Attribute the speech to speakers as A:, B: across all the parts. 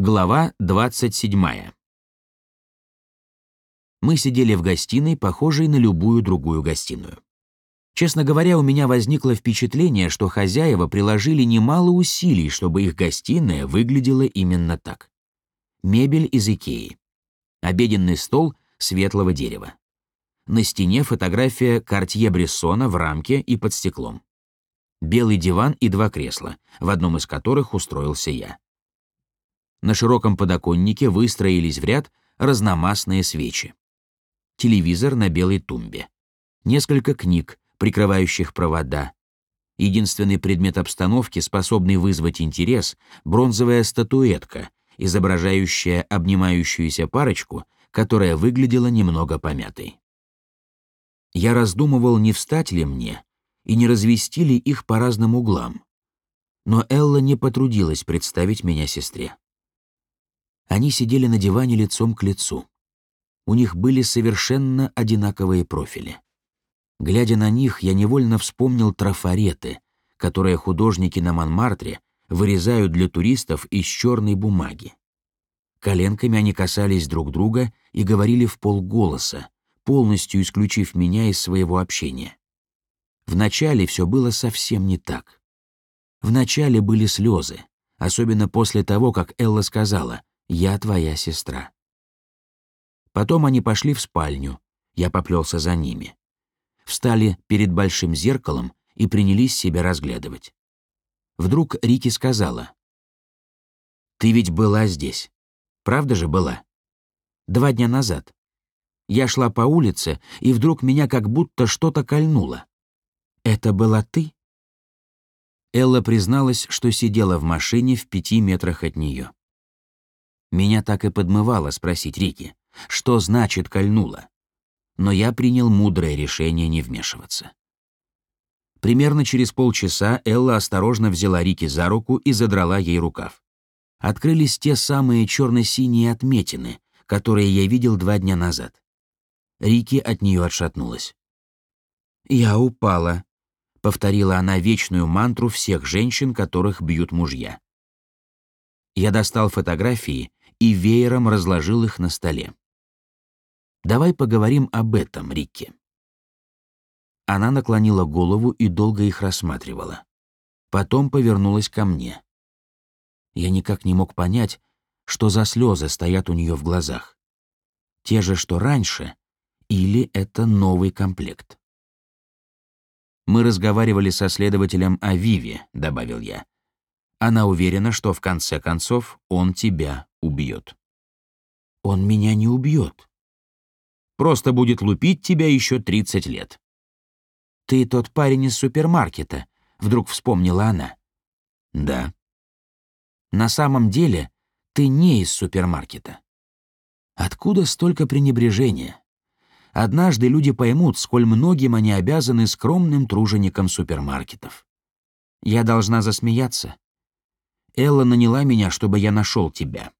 A: Глава 27. Мы сидели в гостиной, похожей на любую другую гостиную. Честно говоря, у меня возникло впечатление, что хозяева приложили немало усилий, чтобы их гостиная выглядела именно так. Мебель из Икеи. Обеденный стол светлого дерева. На стене фотография Картье-Брессона в рамке и под стеклом. Белый диван и два кресла, в одном из которых устроился я. На широком подоконнике выстроились в ряд разномастные свечи. Телевизор на белой тумбе. Несколько книг, прикрывающих провода. Единственный предмет обстановки, способный вызвать интерес — бронзовая статуэтка, изображающая обнимающуюся парочку, которая выглядела немного помятой. Я раздумывал, не встать ли мне и не развести ли их по разным углам. Но Элла не потрудилась представить меня сестре. Они сидели на диване лицом к лицу. У них были совершенно одинаковые профили. Глядя на них, я невольно вспомнил трафареты, которые художники на Монмартре вырезают для туристов из черной бумаги. Коленками они касались друг друга и говорили в полголоса, полностью исключив меня из своего общения. Вначале все было совсем не так. Вначале были слезы, особенно после того, как Элла сказала я твоя сестра». Потом они пошли в спальню, я поплелся за ними. Встали перед большим зеркалом и принялись себя разглядывать. Вдруг Рики сказала, «Ты ведь была здесь. Правда же была? Два дня назад. Я шла по улице, и вдруг меня как будто что-то кольнуло. Это была ты?» Элла призналась, что сидела в машине в пяти метрах от нее. Меня так и подмывало спросить Рики, что значит кольнуло. Но я принял мудрое решение не вмешиваться. Примерно через полчаса Элла осторожно взяла Рики за руку и задрала ей рукав. Открылись те самые черно-синие отметины, которые я видел два дня назад. Рики от нее отшатнулась. «Я упала», — повторила она вечную мантру всех женщин, которых бьют мужья. Я достал фотографии и веером разложил их на столе. «Давай поговорим об этом, Рикки». Она наклонила голову и долго их рассматривала. Потом повернулась ко мне. Я никак не мог понять, что за слезы стоят у нее в глазах. Те же, что раньше, или это новый комплект. «Мы разговаривали со следователем о Виве», — добавил я. Она уверена, что в конце концов он тебя убьет. Он меня не убьет. Просто будет лупить тебя еще 30 лет. Ты тот парень из супермаркета, вдруг вспомнила она. Да. На самом деле ты не из супермаркета. Откуда столько пренебрежения? Однажды люди поймут, сколь многим они обязаны скромным труженикам супермаркетов. Я должна засмеяться. Элла наняла меня, чтобы я нашел тебя.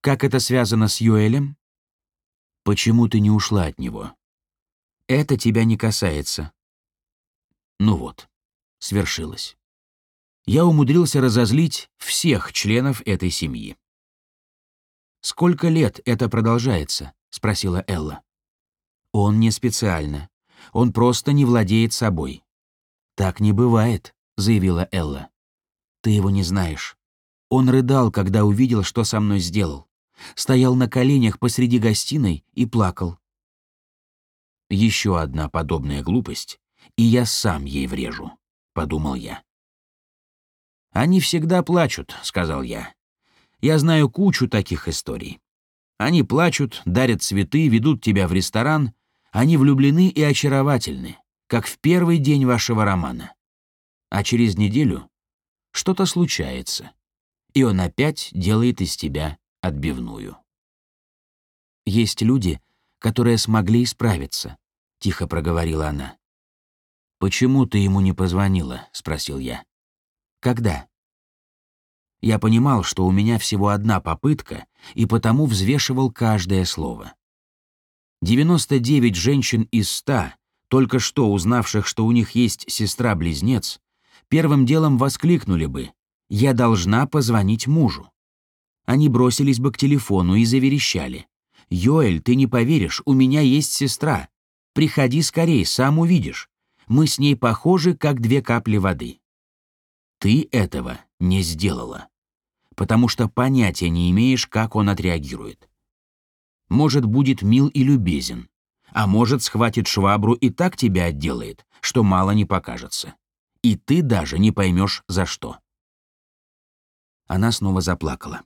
A: Как это связано с Юэлем? Почему ты не ушла от него? Это тебя не касается. Ну вот, свершилось. Я умудрился разозлить всех членов этой семьи. «Сколько лет это продолжается?» — спросила Элла. «Он не специально. Он просто не владеет собой». «Так не бывает», — заявила Элла. Ты его не знаешь. Он рыдал, когда увидел, что со мной сделал. Стоял на коленях посреди гостиной и плакал. Еще одна подобная глупость, и я сам ей врежу, подумал я. Они всегда плачут, сказал я. Я знаю кучу таких историй. Они плачут, дарят цветы, ведут тебя в ресторан. Они влюблены и очаровательны, как в первый день вашего романа. А через неделю что-то случается, и он опять делает из тебя отбивную. «Есть люди, которые смогли исправиться», — тихо проговорила она. «Почему ты ему не позвонила?» — спросил я. «Когда?» Я понимал, что у меня всего одна попытка, и потому взвешивал каждое слово. 99 женщин из 100, только что узнавших, что у них есть сестра-близнец, первым делом воскликнули бы «Я должна позвонить мужу». Они бросились бы к телефону и заверещали. «Йоэль, ты не поверишь, у меня есть сестра. Приходи скорей, сам увидишь. Мы с ней похожи, как две капли воды». Ты этого не сделала, потому что понятия не имеешь, как он отреагирует. Может, будет мил и любезен, а может, схватит швабру и так тебя отделает, что мало не покажется. И ты даже не поймешь, за что. Она снова заплакала,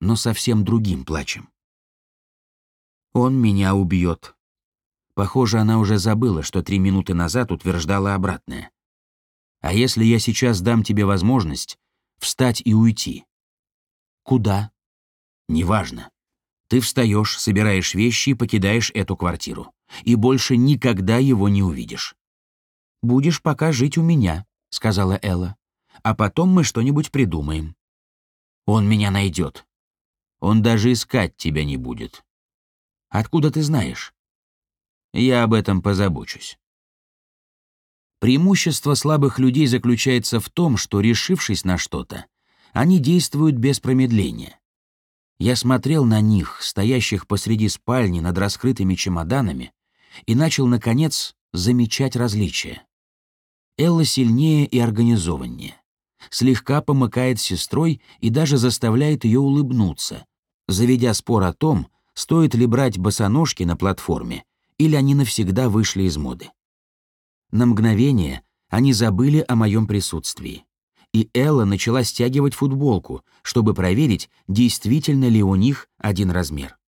A: но совсем другим плачем. Он меня убьет. Похоже, она уже забыла, что три минуты назад утверждала обратное. А если я сейчас дам тебе возможность встать и уйти? Куда? Неважно. Ты встаешь, собираешь вещи и покидаешь эту квартиру. И больше никогда его не увидишь. «Будешь пока жить у меня», — сказала Элла. «А потом мы что-нибудь придумаем». «Он меня найдет. Он даже искать тебя не будет». «Откуда ты знаешь?» «Я об этом позабочусь». Преимущество слабых людей заключается в том, что, решившись на что-то, они действуют без промедления. Я смотрел на них, стоящих посреди спальни над раскрытыми чемоданами, и начал, наконец, замечать различия. Элла сильнее и организованнее. Слегка помыкает сестрой и даже заставляет ее улыбнуться, заведя спор о том, стоит ли брать босоножки на платформе, или они навсегда вышли из моды. На мгновение они забыли о моем присутствии. И Элла начала стягивать футболку, чтобы проверить, действительно ли у них один размер.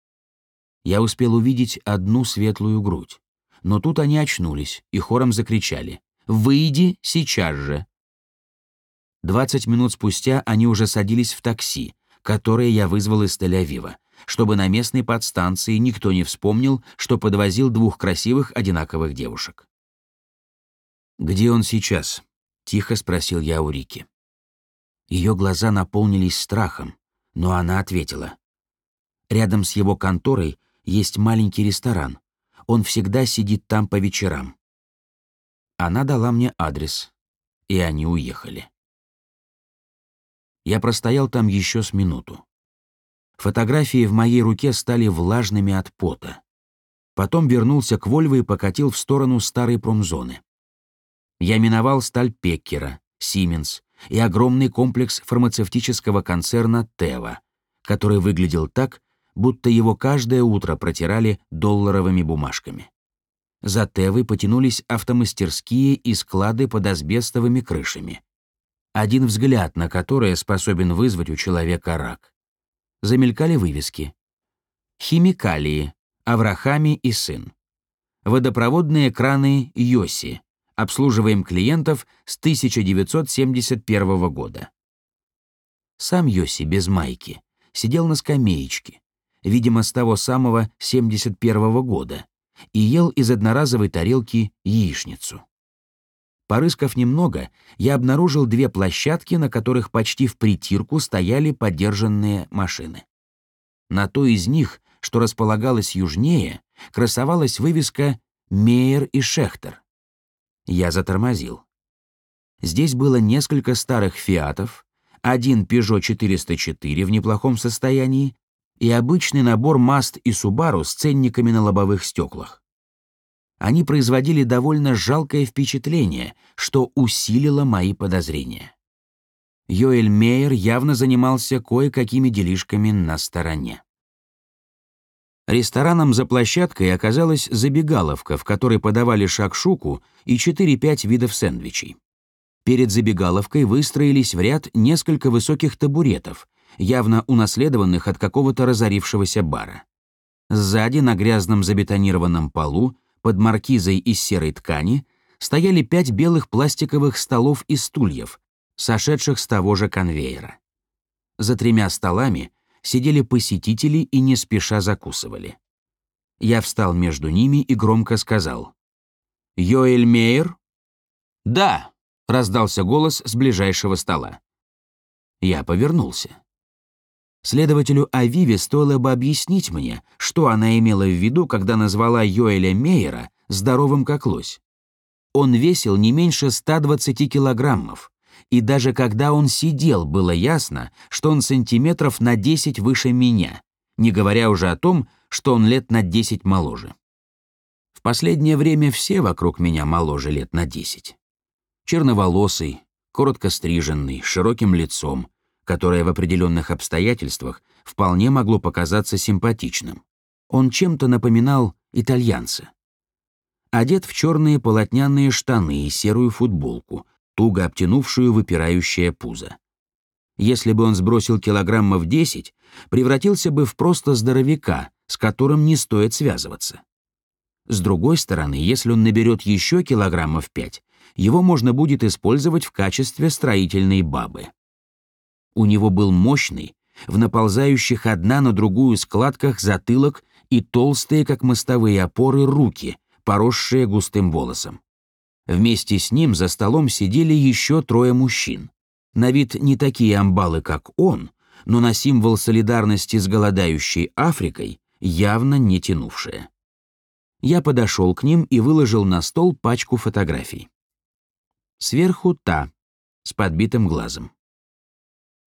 A: Я успел увидеть одну светлую грудь. Но тут они очнулись и хором закричали «Выйди сейчас же!». Двадцать минут спустя они уже садились в такси, которое я вызвал из Тель-Авива, чтобы на местной подстанции никто не вспомнил, что подвозил двух красивых одинаковых девушек. «Где он сейчас?» — тихо спросил я у Рики. Ее глаза наполнились страхом, но она ответила. «Рядом с его конторой есть маленький ресторан. Он всегда сидит там по вечерам». Она дала мне адрес, и они уехали. Я простоял там еще с минуту. Фотографии в моей руке стали влажными от пота. Потом вернулся к Вольво и покатил в сторону старой промзоны. Я миновал сталь Пеккера, Сименс и огромный комплекс фармацевтического концерна Тева, который выглядел так, будто его каждое утро протирали долларовыми бумажками. За Тевой потянулись автомастерские и склады под асбестовыми крышами. Один взгляд на которые способен вызвать у человека рак. Замелькали вывески. Химикалии, Аврахами и сын. Водопроводные краны Йоси, Обслуживаем клиентов с 1971 года. Сам Йоси без майки сидел на скамеечке, видимо, с того самого 71 года, и ел из одноразовой тарелки яичницу. Порыскав немного, я обнаружил две площадки, на которых почти в притирку стояли подержанные машины. На той из них, что располагалась южнее, красовалась вывеска «Мейер и Шехтер». Я затормозил. Здесь было несколько старых «Фиатов», один Peugeot 404 в неплохом состоянии и обычный набор Маст и Subaru с ценниками на лобовых стеклах. Они производили довольно жалкое впечатление, что усилило мои подозрения. Йоэль Мейер явно занимался кое-какими делишками на стороне. Рестораном за площадкой оказалась забегаловка, в которой подавали шакшуку и 4-5 видов сэндвичей. Перед забегаловкой выстроились в ряд несколько высоких табуретов, явно унаследованных от какого-то разорившегося бара. Сзади на грязном забетонированном полу, под маркизой из серой ткани, стояли пять белых пластиковых столов и стульев, сошедших с того же конвейера. За тремя столами сидели посетители и не спеша закусывали. Я встал между ними и громко сказал. «Йоэль Мейер?» «Да», — раздался голос с ближайшего стола. Я повернулся. Следователю Авиве стоило бы объяснить мне, что она имела в виду, когда назвала Йоэля Мейера здоровым как лось. Он весил не меньше 120 килограммов, и даже когда он сидел, было ясно, что он сантиметров на 10 выше меня, не говоря уже о том, что он лет на 10 моложе. В последнее время все вокруг меня моложе лет на 10. Черноволосый, коротко стриженный, с широким лицом, которое в определенных обстоятельствах вполне могло показаться симпатичным. Он чем-то напоминал итальянца. Одет в черные полотняные штаны и серую футболку, туго обтянувшую выпирающее пузо. Если бы он сбросил килограммов 10, превратился бы в просто здоровяка, с которым не стоит связываться. С другой стороны, если он наберет еще килограммов 5, его можно будет использовать в качестве строительной бабы. У него был мощный, в наползающих одна на другую складках затылок и толстые, как мостовые опоры, руки, поросшие густым волосом. Вместе с ним за столом сидели еще трое мужчин. На вид не такие амбалы, как он, но на символ солидарности с голодающей Африкой явно не тянувшие. Я подошел к ним и выложил на стол пачку фотографий. Сверху та, с подбитым глазом.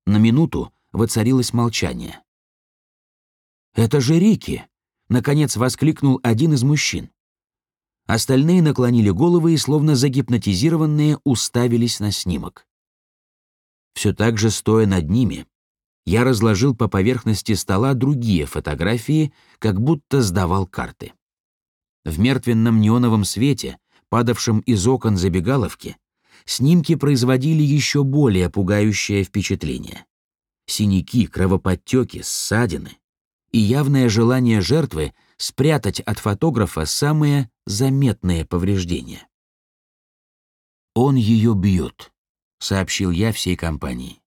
A: На минуту воцарилось молчание. «Это же Рики!» — наконец воскликнул один из мужчин. Остальные наклонили головы и, словно загипнотизированные, уставились на снимок. Все так же, стоя над ними, я разложил по поверхности стола другие фотографии, как будто сдавал карты. В мертвенном неоновом свете, падавшем из окон забегаловки, снимки производили еще более пугающее впечатление. Синяки, кровоподтеки, ссадины и явное желание жертвы спрятать от фотографа самые заметные повреждения. «Он ее бьет», — сообщил я всей компании.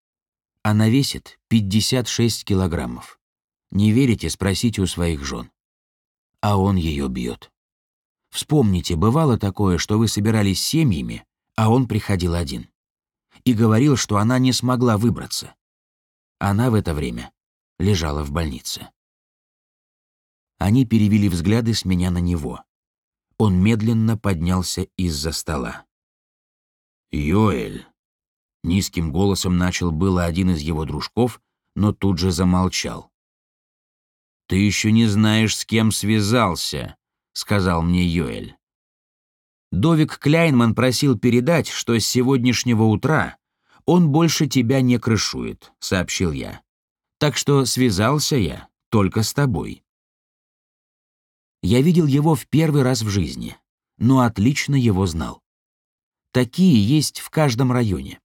A: «Она весит 56 килограммов. Не верите, спросите у своих жен. А он ее бьет. Вспомните, бывало такое, что вы собирались семьями, а он приходил один. И говорил, что она не смогла выбраться. Она в это время лежала в больнице. Они перевели взгляды с меня на него. Он медленно поднялся из-за стола. «Йоэль!» Низким голосом начал было один из его дружков, но тут же замолчал. «Ты еще не знаешь, с кем связался», — сказал мне Йоэль. Довик Кляйнман просил передать, что с сегодняшнего утра он больше тебя не крышует, сообщил я. Так что связался я только с тобой. Я видел его в первый раз в жизни, но отлично его знал. Такие есть в каждом районе.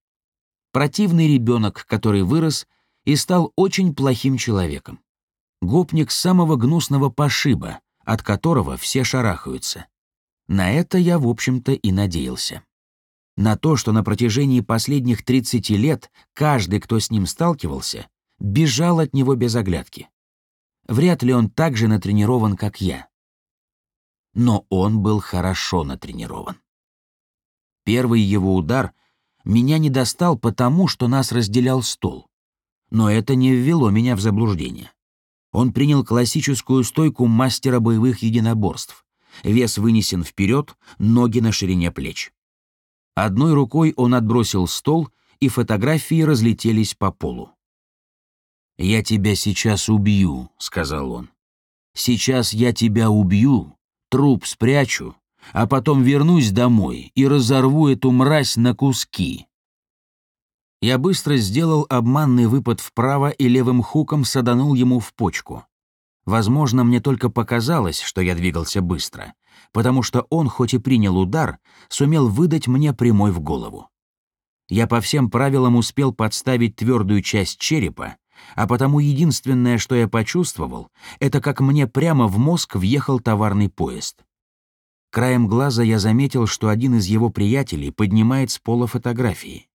A: Противный ребенок, который вырос и стал очень плохим человеком. Гопник самого гнусного пошиба, от которого все шарахаются. На это я, в общем-то, и надеялся. На то, что на протяжении последних 30 лет каждый, кто с ним сталкивался, бежал от него без оглядки. Вряд ли он так же натренирован, как я но он был хорошо натренирован. Первый его удар меня не достал потому, что нас разделял стол. Но это не ввело меня в заблуждение. Он принял классическую стойку мастера боевых единоборств. Вес вынесен вперед, ноги на ширине плеч. Одной рукой он отбросил стол, и фотографии разлетелись по полу. «Я тебя сейчас убью», — сказал он. «Сейчас я тебя убью, труп спрячу, а потом вернусь домой и разорву эту мразь на куски. Я быстро сделал обманный выпад вправо и левым хуком саданул ему в почку. Возможно, мне только показалось, что я двигался быстро, потому что он, хоть и принял удар, сумел выдать мне прямой в голову. Я по всем правилам успел подставить твердую часть черепа, а потому единственное, что я почувствовал, это как мне прямо в мозг въехал товарный поезд. Краем глаза я заметил, что один из его приятелей поднимает с пола фотографии.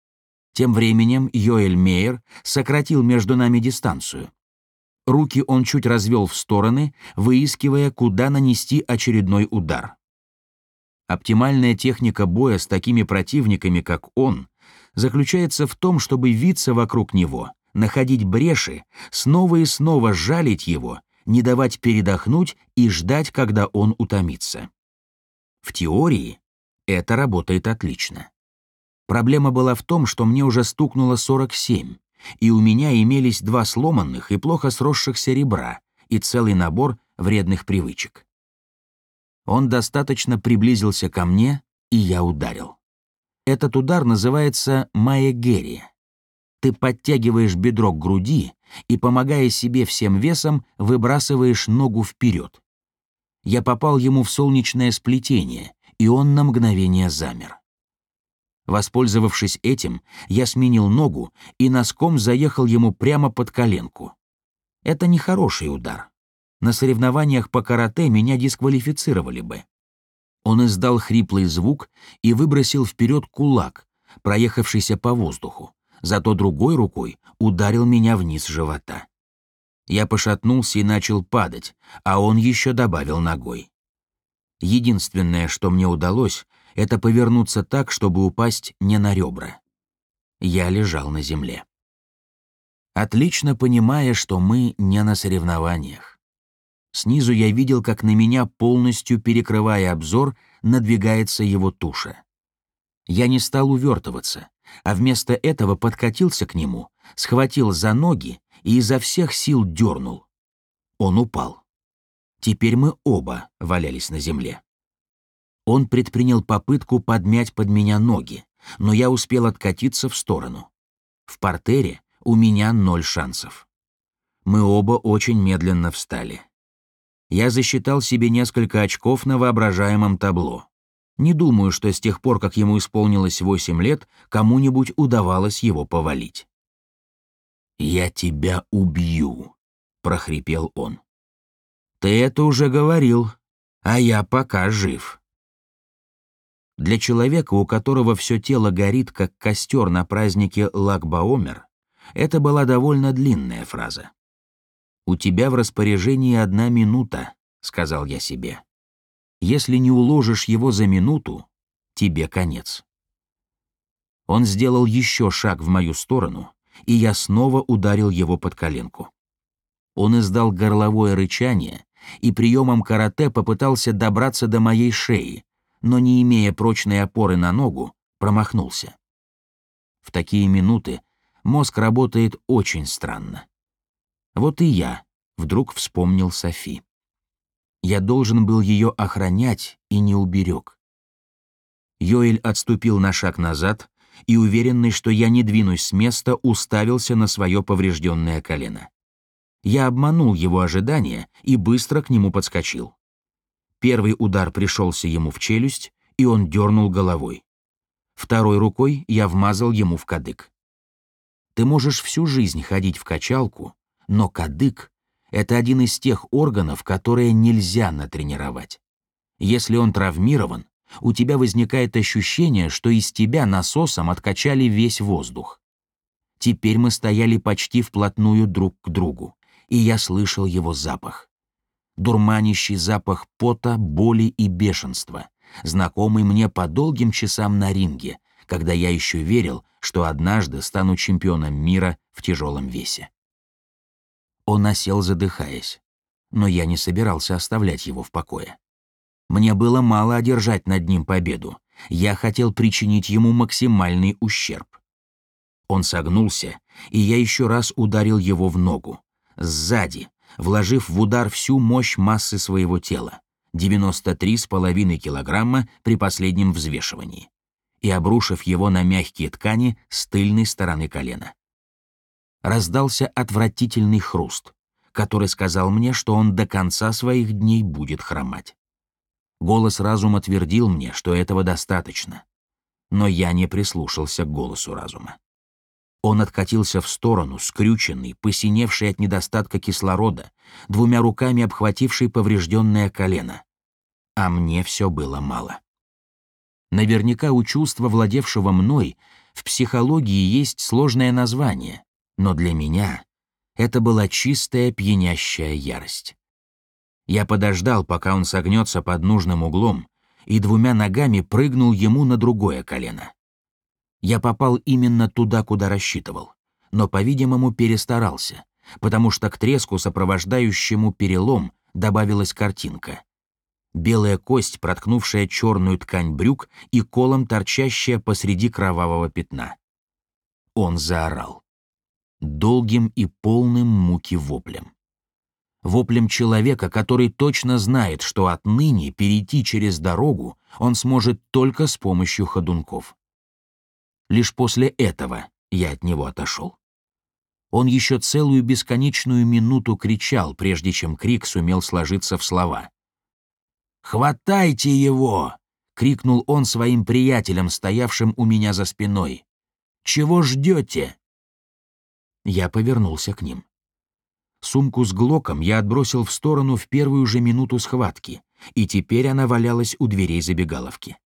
A: Тем временем Йоэль Мейер сократил между нами дистанцию. Руки он чуть развел в стороны, выискивая, куда нанести очередной удар. Оптимальная техника боя с такими противниками, как он, заключается в том, чтобы виться вокруг него находить бреши, снова и снова жалить его, не давать передохнуть и ждать, когда он утомится. В теории это работает отлично. Проблема была в том, что мне уже стукнуло 47, и у меня имелись два сломанных и плохо сросшихся ребра и целый набор вредных привычек. Он достаточно приблизился ко мне, и я ударил. Этот удар называется маегерия. Ты подтягиваешь бедро к груди и, помогая себе всем весом, выбрасываешь ногу вперед. Я попал ему в солнечное сплетение, и он на мгновение замер. Воспользовавшись этим, я сменил ногу и носком заехал ему прямо под коленку. Это не хороший удар. На соревнованиях по карате меня дисквалифицировали бы. Он издал хриплый звук и выбросил вперед кулак, проехавшийся по воздуху, зато другой рукой ударил меня вниз живота. Я пошатнулся и начал падать, а он еще добавил ногой. Единственное, что мне удалось, это повернуться так, чтобы упасть не на ребра. Я лежал на земле. Отлично понимая, что мы не на соревнованиях. Снизу я видел, как на меня, полностью перекрывая обзор, надвигается его туша. Я не стал увертываться, а вместо этого подкатился к нему, схватил за ноги и изо всех сил дернул. Он упал. Теперь мы оба валялись на земле. Он предпринял попытку подмять под меня ноги, но я успел откатиться в сторону. В портере у меня ноль шансов. Мы оба очень медленно встали. Я засчитал себе несколько очков на воображаемом табло. Не думаю, что с тех пор, как ему исполнилось восемь лет, кому-нибудь удавалось его повалить. «Я тебя убью», — прохрипел он. «Ты это уже говорил, а я пока жив». Для человека, у которого все тело горит, как костер на празднике Лагбаомер, это была довольно длинная фраза. «У тебя в распоряжении одна минута», — сказал я себе. «Если не уложишь его за минуту, тебе конец». Он сделал еще шаг в мою сторону, и я снова ударил его под коленку. Он издал горловое рычание и приемом карате попытался добраться до моей шеи, но, не имея прочной опоры на ногу, промахнулся. В такие минуты мозг работает очень странно. Вот и я вдруг вспомнил Софи. Я должен был ее охранять и не уберег. Йоэль отступил на шаг назад и, уверенный, что я не двинусь с места, уставился на свое поврежденное колено. Я обманул его ожидания и быстро к нему подскочил. Первый удар пришелся ему в челюсть, и он дернул головой. Второй рукой я вмазал ему в кадык. Ты можешь всю жизнь ходить в качалку, но кадык — это один из тех органов, которые нельзя натренировать. Если он травмирован, у тебя возникает ощущение, что из тебя насосом откачали весь воздух. Теперь мы стояли почти вплотную друг к другу, и я слышал его запах дурманящий запах пота, боли и бешенства, знакомый мне по долгим часам на ринге, когда я еще верил, что однажды стану чемпионом мира в тяжелом весе. Он осел, задыхаясь, но я не собирался оставлять его в покое. Мне было мало одержать над ним победу, я хотел причинить ему максимальный ущерб. Он согнулся, и я еще раз ударил его в ногу. Сзади, вложив в удар всю мощь массы своего тела, 93,5 килограмма при последнем взвешивании, и обрушив его на мягкие ткани с тыльной стороны колена. Раздался отвратительный хруст, который сказал мне, что он до конца своих дней будет хромать. Голос разума твердил мне, что этого достаточно, но я не прислушался к голосу разума. Он откатился в сторону, скрюченный, посиневший от недостатка кислорода, двумя руками обхвативший поврежденное колено. А мне все было мало. Наверняка у чувства, владевшего мной, в психологии есть сложное название, но для меня это была чистая пьянящая ярость. Я подождал, пока он согнется под нужным углом, и двумя ногами прыгнул ему на другое колено. Я попал именно туда, куда рассчитывал, но, по-видимому, перестарался, потому что к треску, сопровождающему перелом, добавилась картинка. белая кость, проткнувшая черную ткань брюк и колом торчащая посреди кровавого пятна. Он заорал. Долгим и полным муки воплем. Воплем человека, который точно знает, что отныне перейти через дорогу он сможет только с помощью ходунков. Лишь после этого я от него отошел. Он еще целую бесконечную минуту кричал, прежде чем крик сумел сложиться в слова. «Хватайте его!» — крикнул он своим приятелям, стоявшим у меня за спиной. «Чего ждете?» Я повернулся к ним. Сумку с глоком я отбросил в сторону в первую же минуту схватки, и теперь она валялась у дверей забегаловки.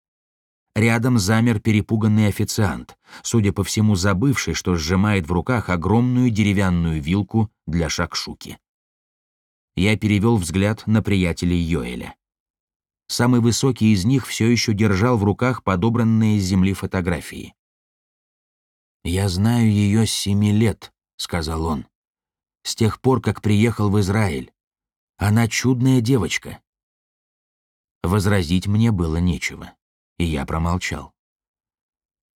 A: Рядом замер перепуганный официант, судя по всему забывший, что сжимает в руках огромную деревянную вилку для шакшуки. Я перевел взгляд на приятелей Йоэля. Самый высокий из них все еще держал в руках подобранные с земли фотографии. «Я знаю ее с семи лет», — сказал он. «С тех пор, как приехал в Израиль. Она чудная девочка». Возразить мне было нечего, и я промолчал.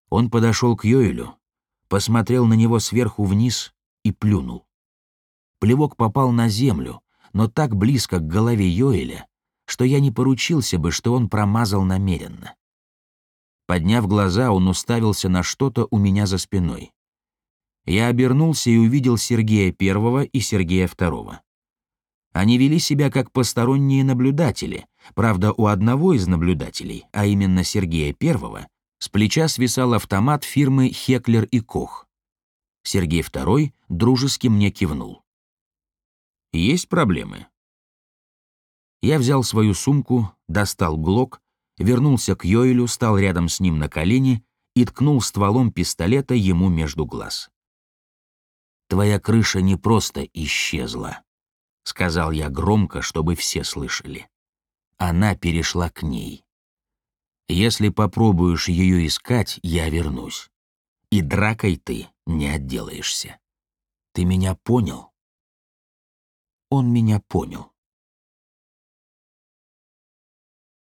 A: Он подошел к Йоэлю, посмотрел на него сверху вниз и плюнул. Плевок попал на землю, но так близко к голове Йоэля, что я не поручился бы, что он промазал намеренно. Подняв глаза, он уставился на что-то у меня за спиной. Я обернулся и увидел Сергея Первого и Сергея Второго. Они вели себя как посторонние наблюдатели, правда, у одного из наблюдателей, а именно Сергея Первого, с плеча свисал автомат фирмы «Хеклер и Кох». Сергей Второй дружески мне кивнул. «Есть проблемы?» Я взял свою сумку, достал глок, вернулся к Йоэлю, стал рядом с ним на колени и ткнул стволом пистолета ему между глаз. «Твоя крыша не просто исчезла», — сказал я громко, чтобы все слышали. Она перешла к ней. «Если попробуешь ее искать, я вернусь. И дракой ты не отделаешься. Ты меня понял?» Он меня понял.